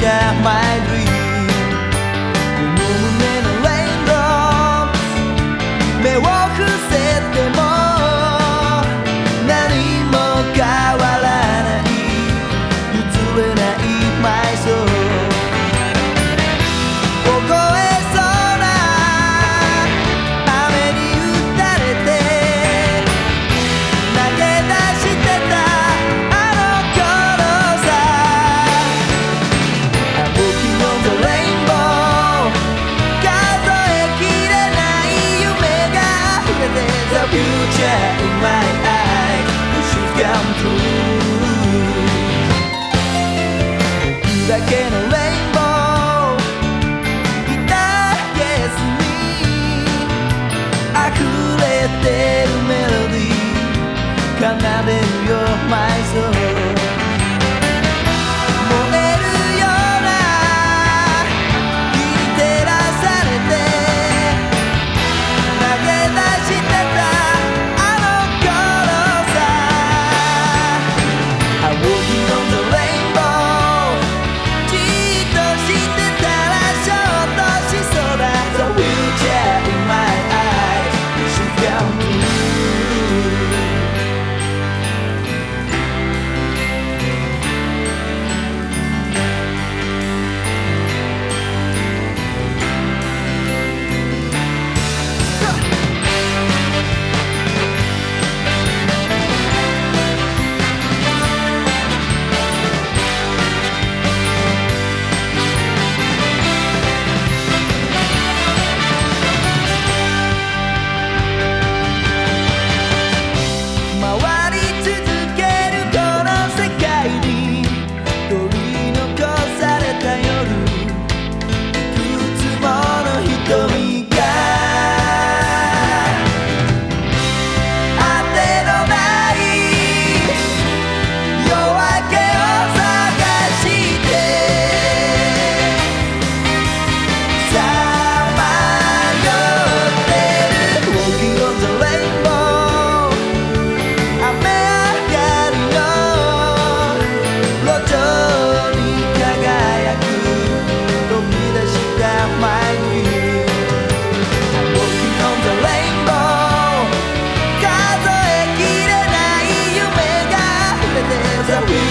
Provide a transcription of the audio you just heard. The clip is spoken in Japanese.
が My この胸のレインロッ目を伏せても何も変わらない譲れない My だけのレインボーいたけずにふれてるメロディー奏でるよ My soul that we